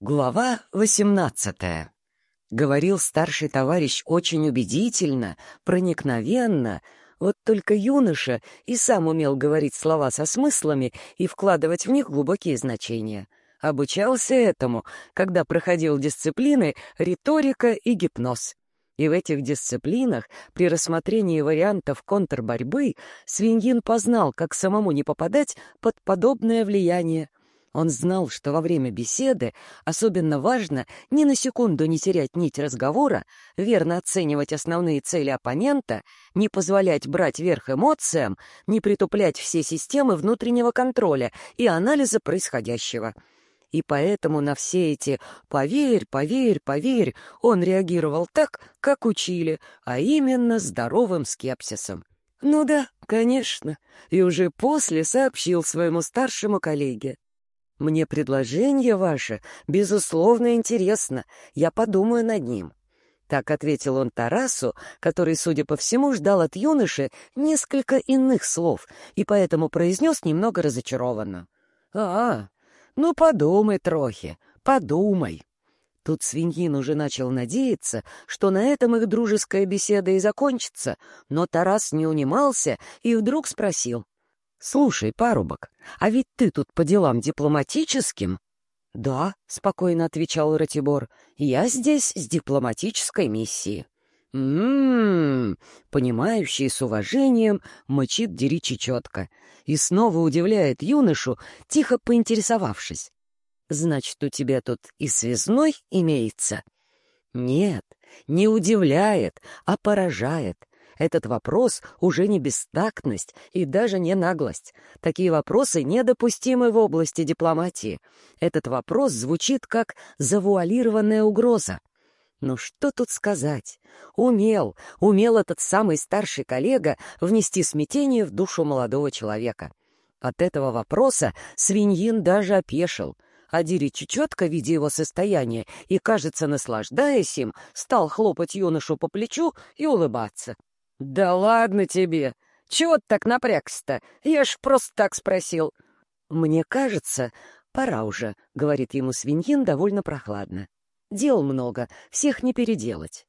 Глава восемнадцатая. Говорил старший товарищ очень убедительно, проникновенно, вот только юноша и сам умел говорить слова со смыслами и вкладывать в них глубокие значения. Обучался этому, когда проходил дисциплины риторика и гипноз. И в этих дисциплинах, при рассмотрении вариантов контрборьбы, Свиньин познал, как самому не попадать под подобное влияние, он знал, что во время беседы особенно важно ни на секунду не терять нить разговора, верно оценивать основные цели оппонента, не позволять брать верх эмоциям, не притуплять все системы внутреннего контроля и анализа происходящего. И поэтому на все эти «поверь, поверь, поверь» он реагировал так, как учили, а именно здоровым скепсисом. Ну да, конечно, и уже после сообщил своему старшему коллеге. Мне предложение ваше, безусловно, интересно. Я подумаю над ним. Так ответил он Тарасу, который, судя по всему, ждал от юноши несколько иных слов и поэтому произнес немного разочарованно. «А, ну подумай, Трохи, подумай». Тут свиньин уже начал надеяться, что на этом их дружеская беседа и закончится, но Тарас не унимался и вдруг спросил. «Слушай, парубок, а ведь ты тут по делам дипломатическим?» «Да», — спокойно отвечал Ратибор, — «я здесь с дипломатической миссией». «М-м-м», понимающий с уважением, мычит Деричи четко и снова удивляет юношу, тихо поинтересовавшись. «Значит, у тебя тут и связной имеется?» «Нет, не удивляет, а поражает. Этот вопрос уже не бестактность и даже не наглость. Такие вопросы недопустимы в области дипломатии. Этот вопрос звучит как завуалированная угроза. Ну что тут сказать? Умел, умел этот самый старший коллега внести смятение в душу молодого человека. От этого вопроса свиньин даже опешил — а Диричи, четко видя его состояние и, кажется, наслаждаясь им, стал хлопать юношу по плечу и улыбаться. «Да ладно тебе! Чего ты так напрягся-то? Я ж просто так спросил». «Мне кажется, пора уже», — говорит ему свиньин довольно прохладно. «Дел много, всех не переделать».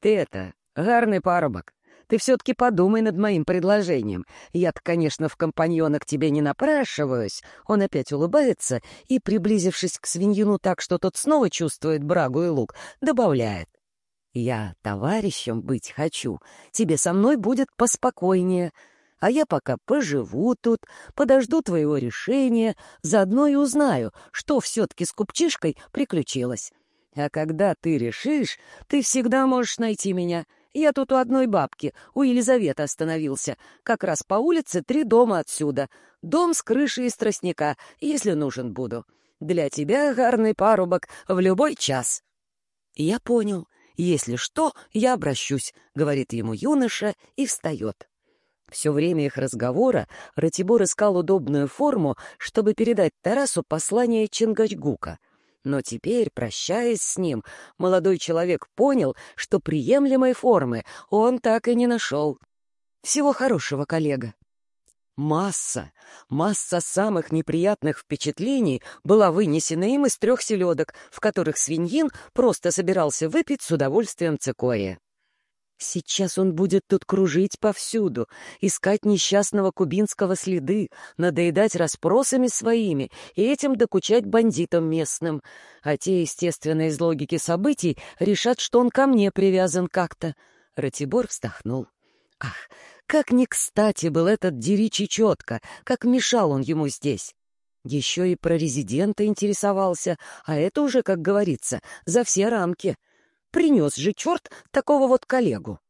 «Ты это, гарный парубок, ты все-таки подумай над моим предложением. Я-то, конечно, в компаньона к тебе не напрашиваюсь». Он опять улыбается и, приблизившись к свиньину так, что тот снова чувствует брагу и лук, добавляет. Я товарищем быть хочу, тебе со мной будет поспокойнее, а я пока поживу тут, подожду твоего решения, заодно и узнаю, что все-таки с купчишкой приключилось. А когда ты решишь, ты всегда можешь найти меня. Я тут у одной бабки, у Елизаветы остановился, как раз по улице три дома отсюда. Дом с крышей из тростника, если нужен буду. Для тебя, гарный парубок, в любой час. Я понял. «Если что, я обращусь», — говорит ему юноша и встает. Все время их разговора Ратибор искал удобную форму, чтобы передать Тарасу послание Чингачгука. Но теперь, прощаясь с ним, молодой человек понял, что приемлемой формы он так и не нашел. «Всего хорошего, коллега», Масса, масса самых неприятных впечатлений была вынесена им из трех селедок, в которых свиньин просто собирался выпить с удовольствием цикория. Сейчас он будет тут кружить повсюду, искать несчастного кубинского следы, надоедать расспросами своими и этим докучать бандитам местным. А те, естественно, из логики событий, решат, что он ко мне привязан как-то. Ратибор вздохнул. Ах, как не кстати был этот Деричи четко, как мешал он ему здесь. Еще и про резидента интересовался, а это уже, как говорится, за все рамки. Принес же черт такого вот коллегу.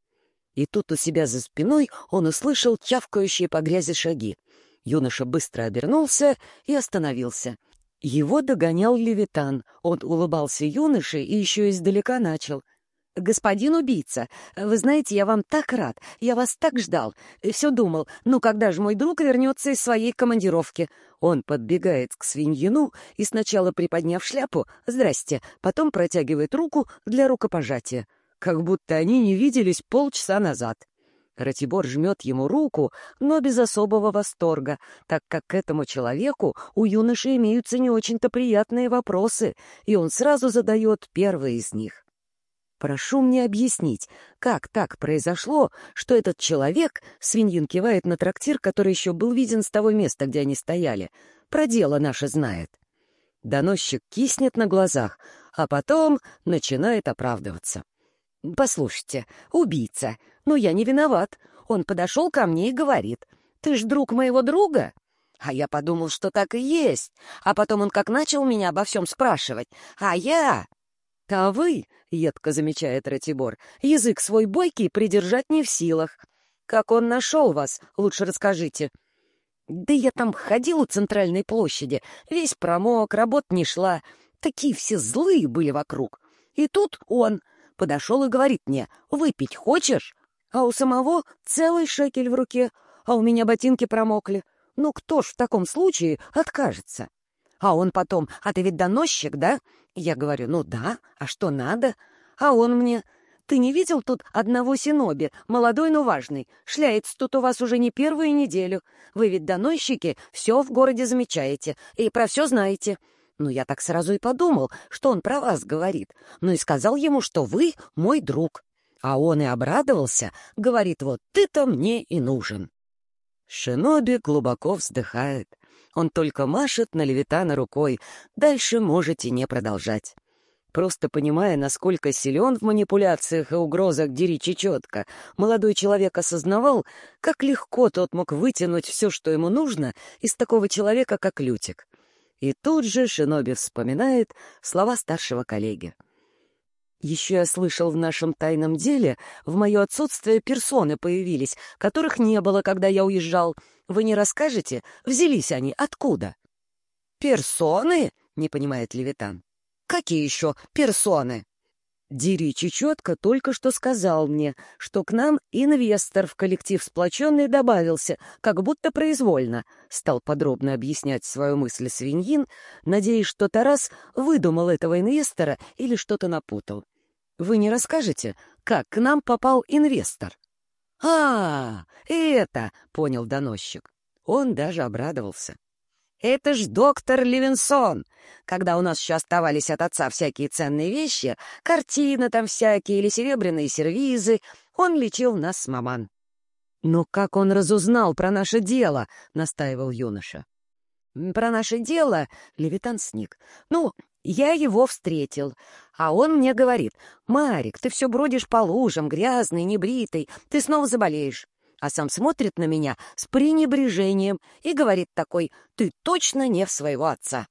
И тут у себя за спиной он услышал чавкающие по грязи шаги. Юноша быстро обернулся и остановился. Его догонял Левитан. Он улыбался юноше и еще издалека начал — «Господин убийца, вы знаете, я вам так рад, я вас так ждал. Все думал, ну когда же мой друг вернется из своей командировки?» Он подбегает к свиньину и сначала, приподняв шляпу, «Здрасте», потом протягивает руку для рукопожатия, как будто они не виделись полчаса назад. Ратибор жмет ему руку, но без особого восторга, так как к этому человеку у юноши имеются не очень-то приятные вопросы, и он сразу задает первый из них. Прошу мне объяснить, как так произошло, что этот человек, свиньин кивает на трактир, который еще был виден с того места, где они стояли, про дело наше знает. Доносчик киснет на глазах, а потом начинает оправдываться. «Послушайте, убийца, ну я не виноват. Он подошел ко мне и говорит, «Ты ж друг моего друга?» А я подумал, что так и есть. А потом он как начал меня обо всем спрашивать. А я... «А вы, — едко замечает Ратибор, — язык свой бойкий придержать не в силах. Как он нашел вас, лучше расскажите». «Да я там ходил у центральной площади, весь промок, работ не шла. Такие все злые были вокруг. И тут он подошел и говорит мне, «Выпить хочешь?» А у самого целый шекель в руке, а у меня ботинки промокли. Ну кто ж в таком случае откажется? А он потом, а ты ведь доносчик, да? Я говорю, ну да, а что надо? А он мне, ты не видел тут одного синоби, молодой, но важный? Шляется тут у вас уже не первую неделю. Вы ведь доносчики, все в городе замечаете и про все знаете. Ну, я так сразу и подумал, что он про вас говорит. Ну и сказал ему, что вы мой друг. А он и обрадовался, говорит, вот ты-то мне и нужен. Шиноби глубоко вздыхает. Он только машет на Левитана рукой. Дальше можете не продолжать. Просто понимая, насколько силен в манипуляциях и угрозах Диричи четко, молодой человек осознавал, как легко тот мог вытянуть все, что ему нужно, из такого человека, как Лютик. И тут же Шиноби вспоминает слова старшего коллеги. Еще я слышал в нашем тайном деле, в мое отсутствие персоны появились, которых не было, когда я уезжал. Вы не расскажете, взялись они откуда? «Персоны?» — не понимает Левитан. «Какие еще персоны?» Диричи четко только что сказал мне, что к нам инвестор в коллектив сплоченный добавился, как будто произвольно, стал подробно объяснять свою мысль свиньин, надеясь, что Тарас выдумал этого инвестора или что-то напутал. Вы не расскажете, как к нам попал инвестор? «А, это!» — понял доносчик. Он даже обрадовался. «Это ж доктор Левинсон. Когда у нас еще оставались от отца всякие ценные вещи, картины там всякие или серебряные сервизы, он лечил нас с маман». «Но как он разузнал про наше дело?» — настаивал юноша. «Про наше дело?» — Левитан сник. «Ну, я его встретил, а он мне говорит, «Марик, ты все бродишь по лужам, грязный, небритый, ты снова заболеешь». А сам смотрит на меня с пренебрежением и говорит такой, «Ты точно не в своего отца».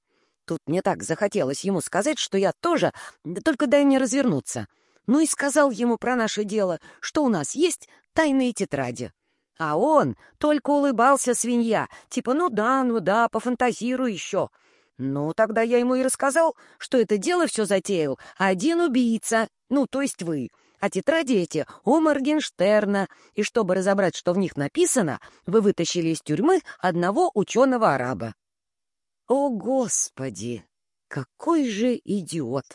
Тут мне так захотелось ему сказать, что я тоже, да только дай мне развернуться. Ну и сказал ему про наше дело, что у нас есть тайные тетради. А он только улыбался свинья, типа «Ну да, ну да, пофантазируй еще». Ну, тогда я ему и рассказал, что это дело все затеял один убийца, ну, то есть вы. А тетради эти у Моргенштерна, и чтобы разобрать, что в них написано, вы вытащили из тюрьмы одного ученого-араба. О, Господи! Какой же идиот!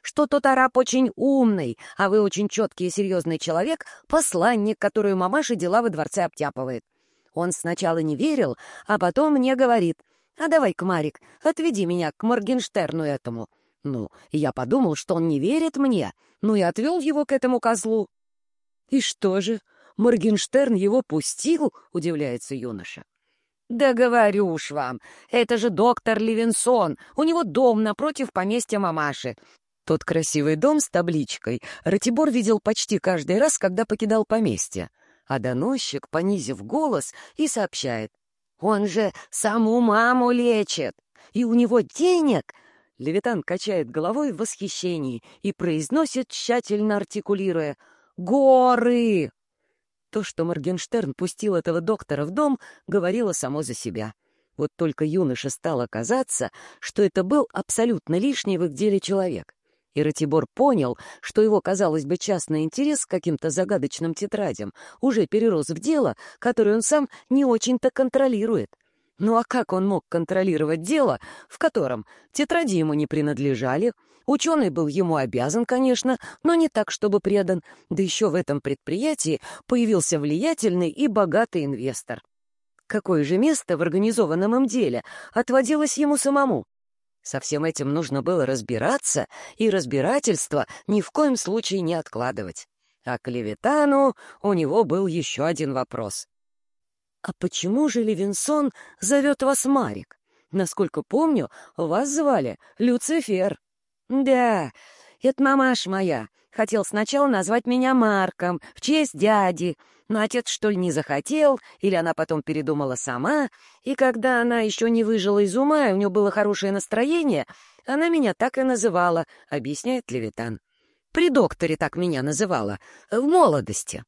Что тот араб очень умный, а вы очень четкий и серьезный человек, посланник, которую мамаша дела во дворце обтяпывает. Он сначала не верил, а потом мне говорит, а давай-ка, Марик, отведи меня к Моргенштерну этому. Ну, я подумал, что он не верит мне, ну и отвел его к этому козлу. И что же, Моргенштерн его пустил, удивляется юноша. «Да говорю уж вам, это же доктор Левинсон, у него дом напротив поместья мамаши. Тот красивый дом с табличкой Ратибор видел почти каждый раз, когда покидал поместье. А доносчик, понизив голос, и сообщает. Он же саму маму лечит, и у него денег. Левитан качает головой в восхищении и произносит, тщательно артикулируя, «Горы!» То, что Моргенштерн пустил этого доктора в дом, говорило само за себя. Вот только юноше стало казаться, что это был абсолютно лишний в их деле человек. И Ратибор понял, что его, казалось бы, частный интерес к каким-то загадочным тетрадям уже перерос в дело, которое он сам не очень-то контролирует. Ну а как он мог контролировать дело, в котором тетради ему не принадлежали, ученый был ему обязан, конечно, но не так, чтобы предан, да еще в этом предприятии появился влиятельный и богатый инвестор. Какое же место в организованном им деле отводилось ему самому? Со всем этим нужно было разбираться, и разбирательство ни в коем случае не откладывать. А к Левитану у него был еще один вопрос. «А почему же Левинсон зовет вас Марик? Насколько помню, вас звали Люцифер». «Да, это мамаш моя. Хотел сначала назвать меня Марком, в честь дяди, но отец, что ли, не захотел, или она потом передумала сама, и когда она еще не выжила из ума, и у нее было хорошее настроение, она меня так и называла, объясняет Левитан. При докторе так меня называла, в молодости.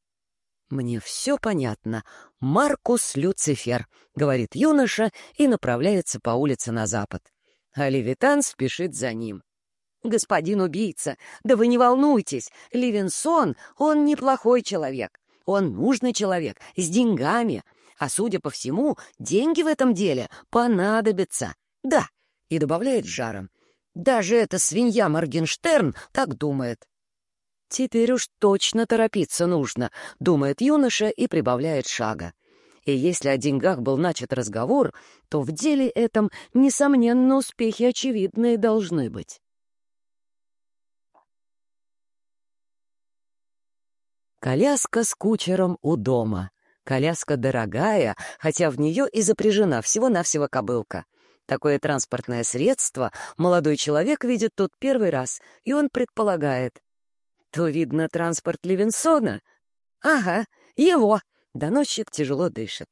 «Мне все понятно. Маркус Люцифер», — говорит юноша и направляется по улице на запад. А Левитан спешит за ним. «Господин убийца, да вы не волнуйтесь, Ливенсон, он неплохой человек. Он нужный человек, с деньгами. А судя по всему, деньги в этом деле понадобятся. Да, и добавляет жаром. Даже эта свинья Моргенштерн так думает. Теперь уж точно торопиться нужно, думает юноша и прибавляет шага. И если о деньгах был начат разговор, то в деле этом, несомненно, успехи очевидные должны быть. Коляска с кучером у дома. Коляска дорогая, хотя в нее и запряжена всего-навсего кобылка. Такое транспортное средство молодой человек видит тут первый раз, и он предполагает. То, видно, транспорт Левинсона? Ага, его. Доносчик тяжело дышит.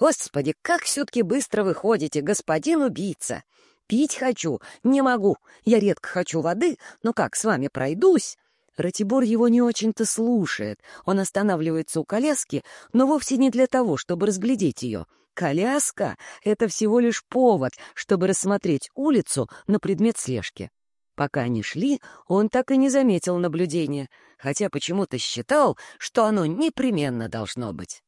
Господи, как все-таки быстро вы ходите, господин убийца! Пить хочу, не могу. Я редко хочу воды, но как с вами пройдусь? Ратибор его не очень-то слушает. Он останавливается у коляски, но вовсе не для того, чтобы разглядеть ее. Коляска — это всего лишь повод, чтобы рассмотреть улицу на предмет слежки. Пока они шли, он так и не заметил наблюдения, хотя почему-то считал, что оно непременно должно быть.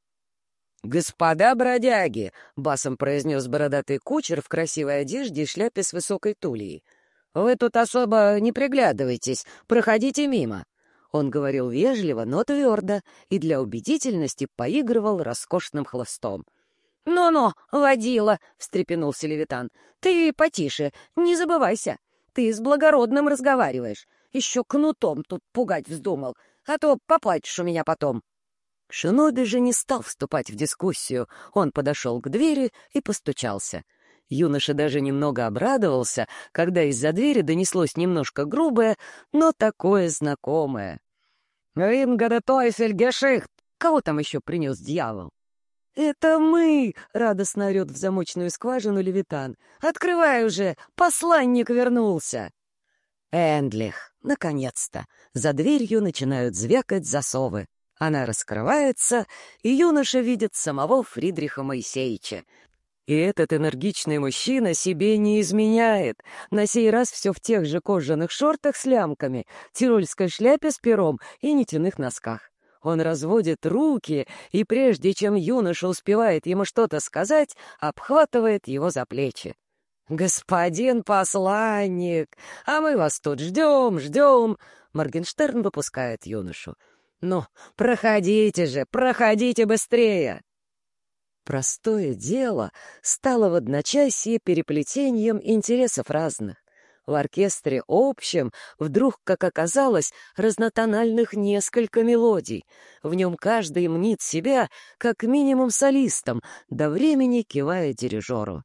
«Господа бродяги!» — басом произнес бородатый кучер в красивой одежде и шляпе с высокой тульей — «Вы тут особо не приглядывайтесь, проходите мимо». Он говорил вежливо, но твердо, и для убедительности поигрывал роскошным хлыстом. «Ну-ну, водила!» — встрепенулся Левитан. «Ты потише, не забывайся. Ты с благородным разговариваешь. Еще кнутом тут пугать вздумал, а то поплачешь у меня потом». Шиноби же не стал вступать в дискуссию. Он подошел к двери и постучался — Юноша даже немного обрадовался, когда из-за двери донеслось немножко грубое, но такое знакомое. «Вингада Тойфель Гешихт! Кого там еще принес дьявол?» «Это мы!» — радостно орет в замочную скважину Левитан. «Открывай уже! Посланник вернулся!» Эндлих! Наконец-то! За дверью начинают звякать засовы. Она раскрывается, и юноша видит самого Фридриха Моисеевича. И этот энергичный мужчина себе не изменяет. На сей раз все в тех же кожаных шортах с лямками, тирольской шляпе с пером и нитяных носках. Он разводит руки, и прежде чем юноша успевает ему что-то сказать, обхватывает его за плечи. «Господин посланник, а мы вас тут ждем, ждем!» Моргенштерн выпускает юношу. «Ну, проходите же, проходите быстрее!» Простое дело стало в одночасье переплетением интересов разных. В оркестре общем вдруг, как оказалось, разнотональных несколько мелодий. В нем каждый мнит себя как минимум солистом, до времени кивая дирижеру.